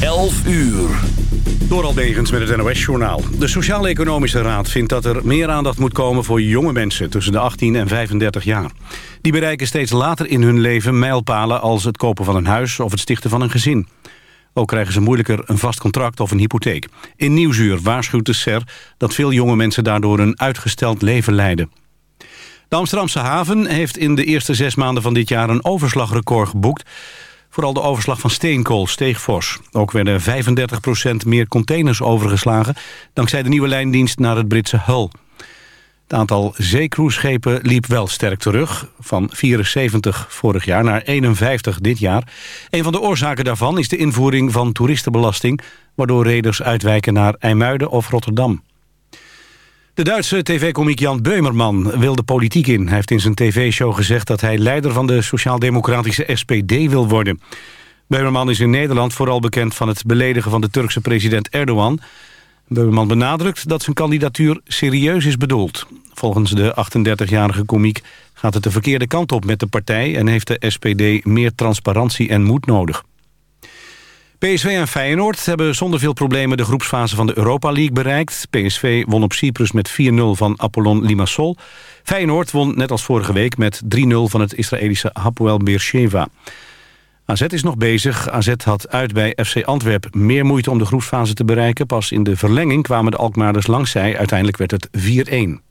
11 uur. Door Albegens met het NOS-journaal. De Sociaal-Economische Raad vindt dat er meer aandacht moet komen... voor jonge mensen tussen de 18 en 35 jaar. Die bereiken steeds later in hun leven mijlpalen... als het kopen van een huis of het stichten van een gezin. Ook krijgen ze moeilijker een vast contract of een hypotheek. In Nieuwsuur waarschuwt de SER dat veel jonge mensen... daardoor een uitgesteld leven leiden. De Amsterdamse haven heeft in de eerste zes maanden van dit jaar... een overslagrecord geboekt... Vooral de overslag van steenkool steeg fors. Ook werden 35% meer containers overgeslagen... dankzij de nieuwe lijndienst naar het Britse Hull. Het aantal zeecruiseschepen liep wel sterk terug. Van 74 vorig jaar naar 51 dit jaar. Een van de oorzaken daarvan is de invoering van toeristenbelasting... waardoor reders uitwijken naar IJmuiden of Rotterdam. De Duitse tv-komiek Jan Beumerman wil de politiek in. Hij heeft in zijn tv-show gezegd dat hij leider van de sociaal-democratische SPD wil worden. Beumerman is in Nederland vooral bekend van het beledigen van de Turkse president Erdogan. Beumerman benadrukt dat zijn kandidatuur serieus is bedoeld. Volgens de 38-jarige komiek gaat het de verkeerde kant op met de partij... en heeft de SPD meer transparantie en moed nodig. PSV en Feyenoord hebben zonder veel problemen de groepsfase van de Europa League bereikt. PSV won op Cyprus met 4-0 van Apollon Limassol. Feyenoord won net als vorige week met 3-0 van het Israëlische Hapoel Beersheva. AZ is nog bezig. AZ had uit bij FC Antwerp meer moeite om de groepsfase te bereiken. Pas in de verlenging kwamen de Alkmaarders langs zij. Uiteindelijk werd het 4-1.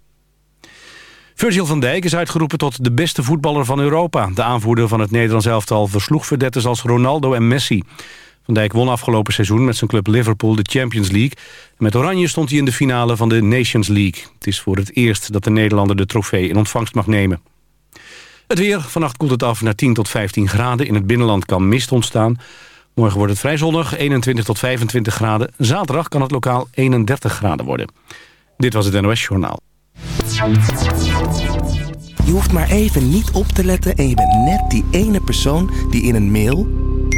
Virgil van Dijk is uitgeroepen tot de beste voetballer van Europa. De aanvoerder van het Nederlands elftal versloeg verdetters als Ronaldo en Messi. Van Dijk won afgelopen seizoen met zijn club Liverpool de Champions League. Met Oranje stond hij in de finale van de Nations League. Het is voor het eerst dat de Nederlander de trofee in ontvangst mag nemen. Het weer. Vannacht koelt het af naar 10 tot 15 graden. In het binnenland kan mist ontstaan. Morgen wordt het vrij zonnig, 21 tot 25 graden. Zaterdag kan het lokaal 31 graden worden. Dit was het NOS Journaal. Je hoeft maar even niet op te letten en je bent net die ene persoon die in een mail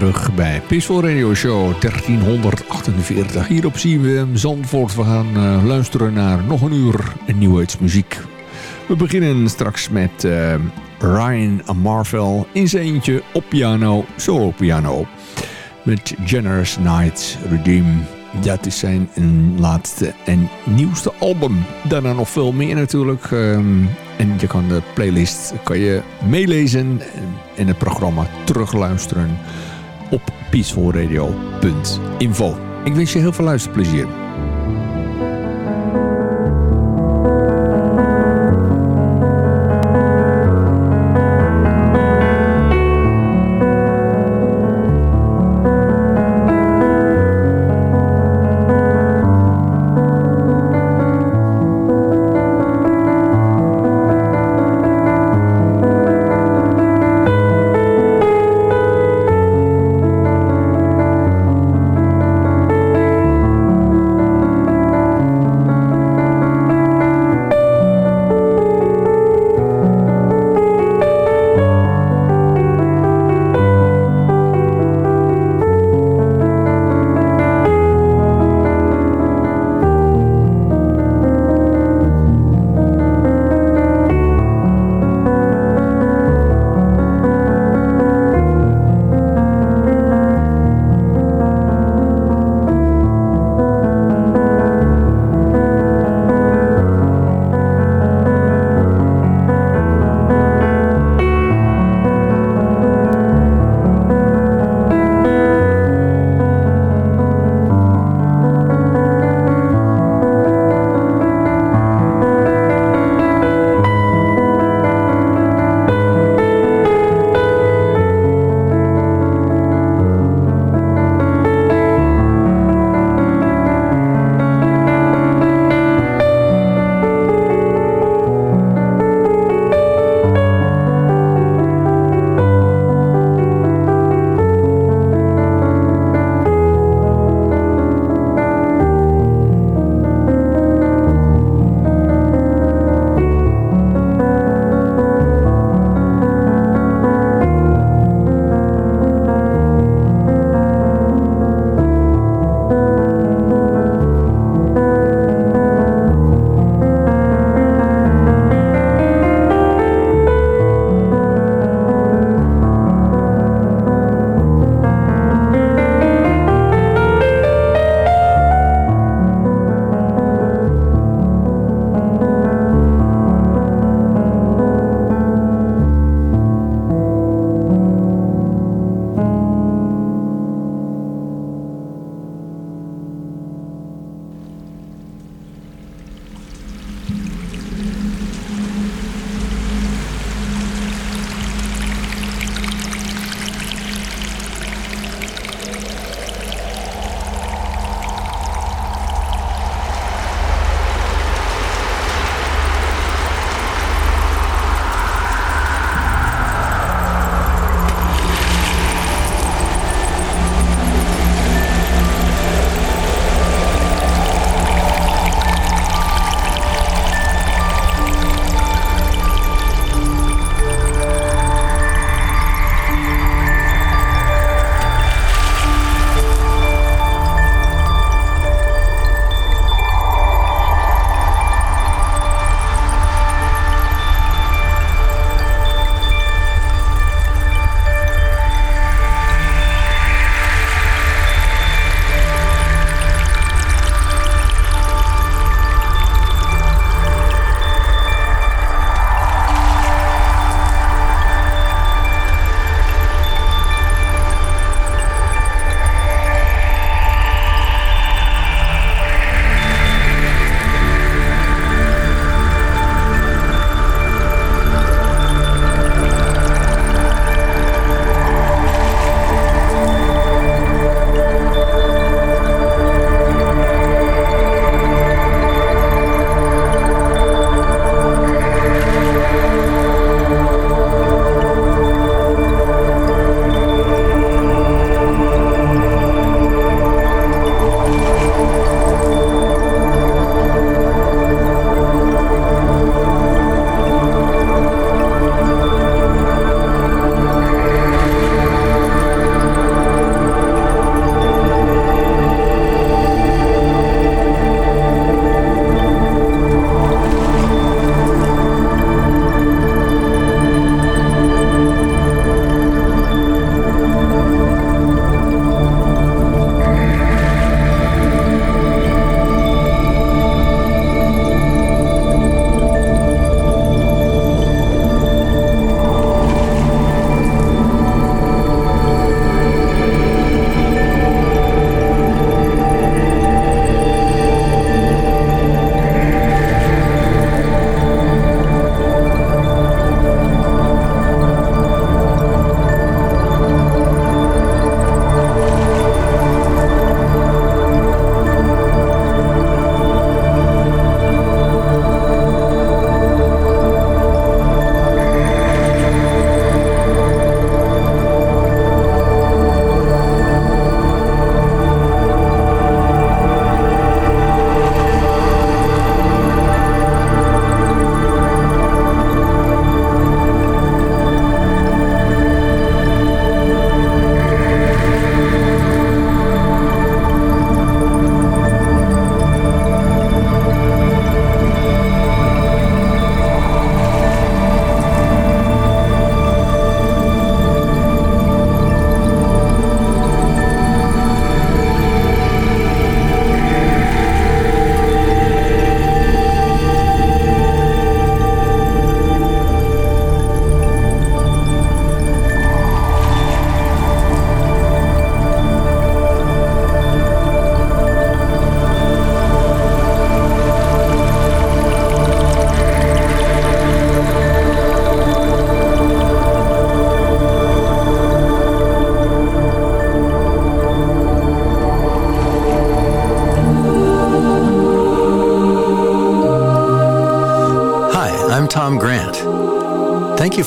Terug bij Peaceful Radio Show 1348 hier op CWM Zandvoort. We gaan uh, luisteren naar nog een uur nieuwheidsmuziek. We beginnen straks met uh, Ryan Marvel in zijn eentje op piano, solo piano. Met Generous Night Redeem. Dat is zijn laatste en nieuwste album. Daarna nog veel meer natuurlijk. Um, en je kan de playlist kan je meelezen en het programma terugluisteren peacefulradio.info. Ik wens je heel veel luisterplezier.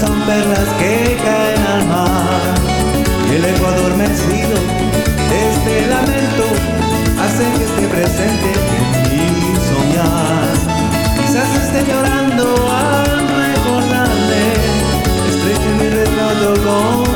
son perlas que caen al mar. El eco adormecido de este lamento hace que esté presente en mi soñar. Quizás esté llorando al recordarle, estreche mi retrato con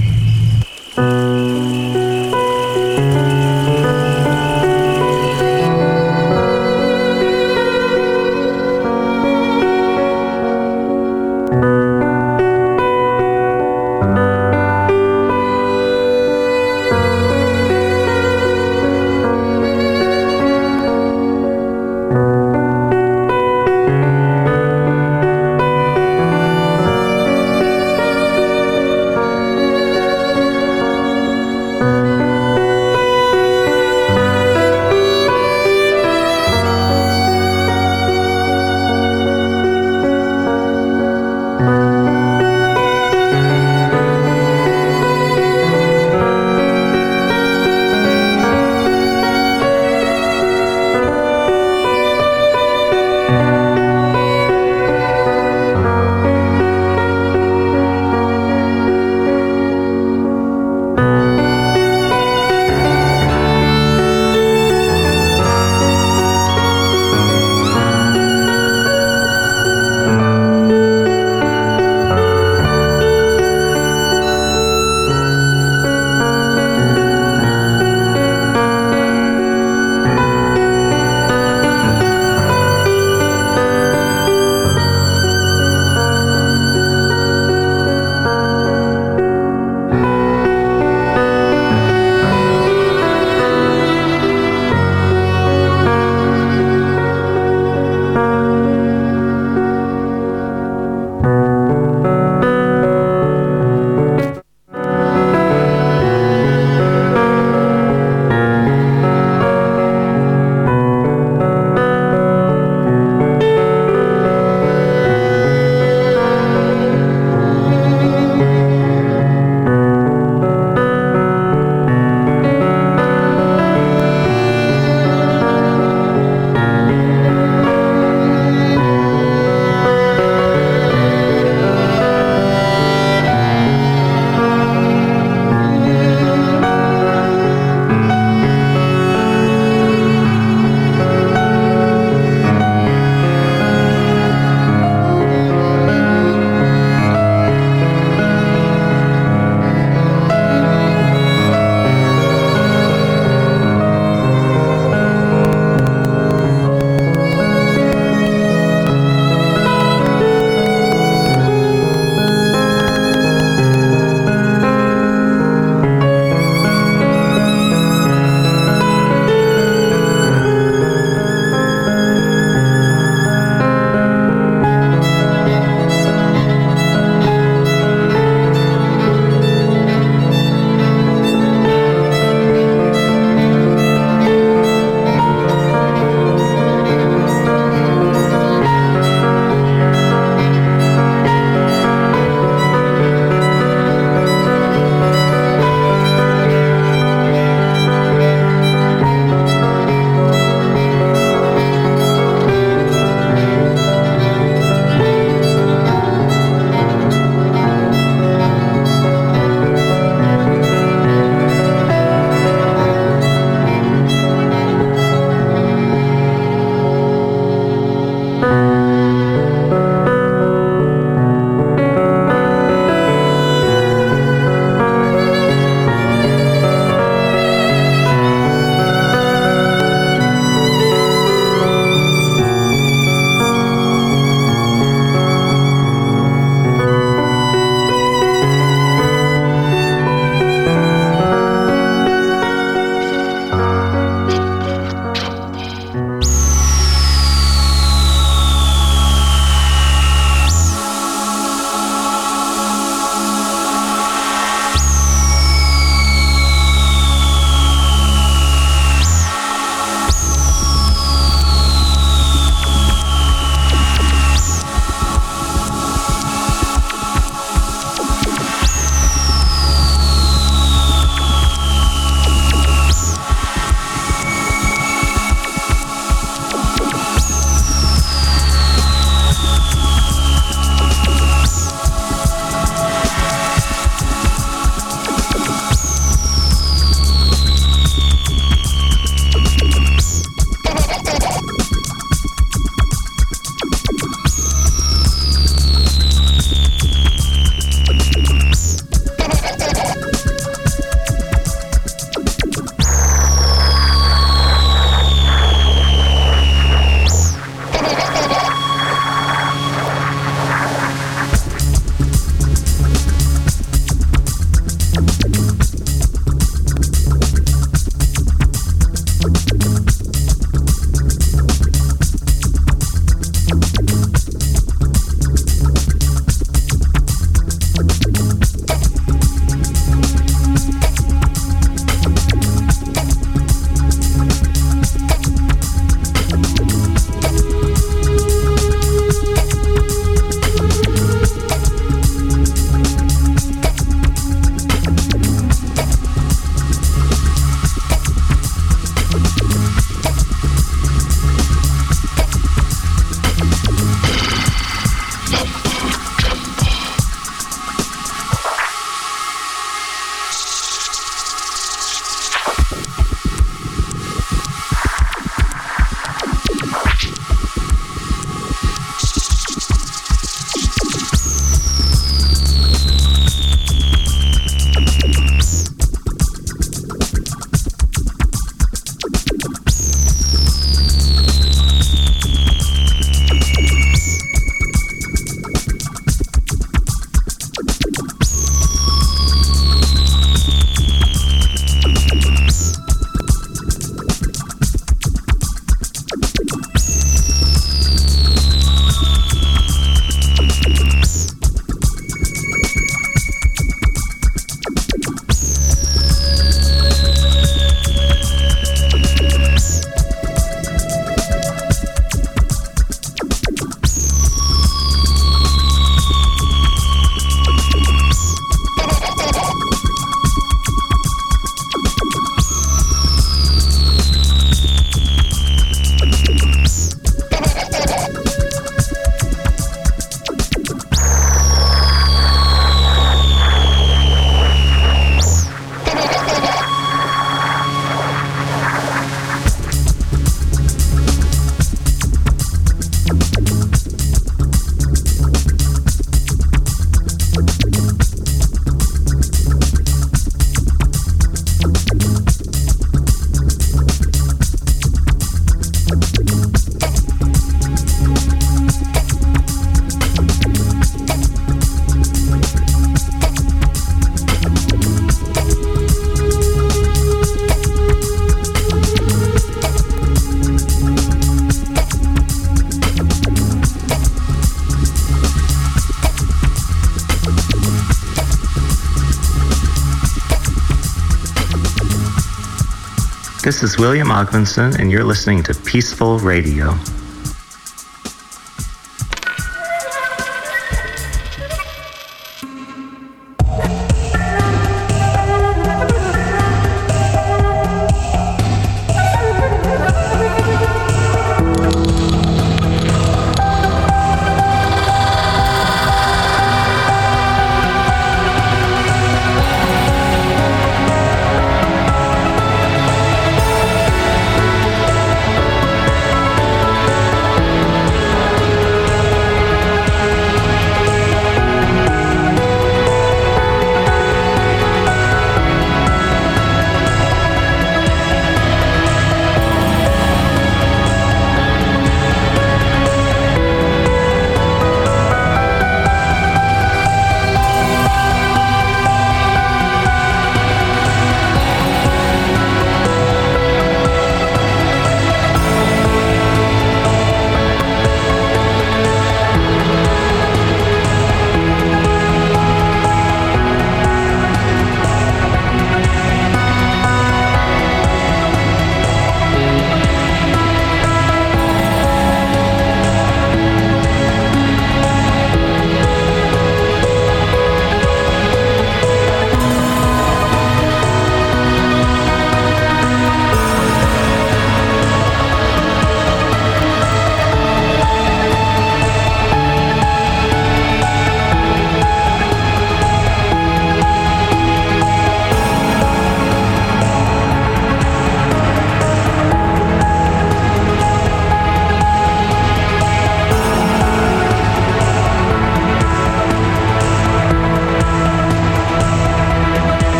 This is William Ogmanson, and you're listening to Peaceful Radio.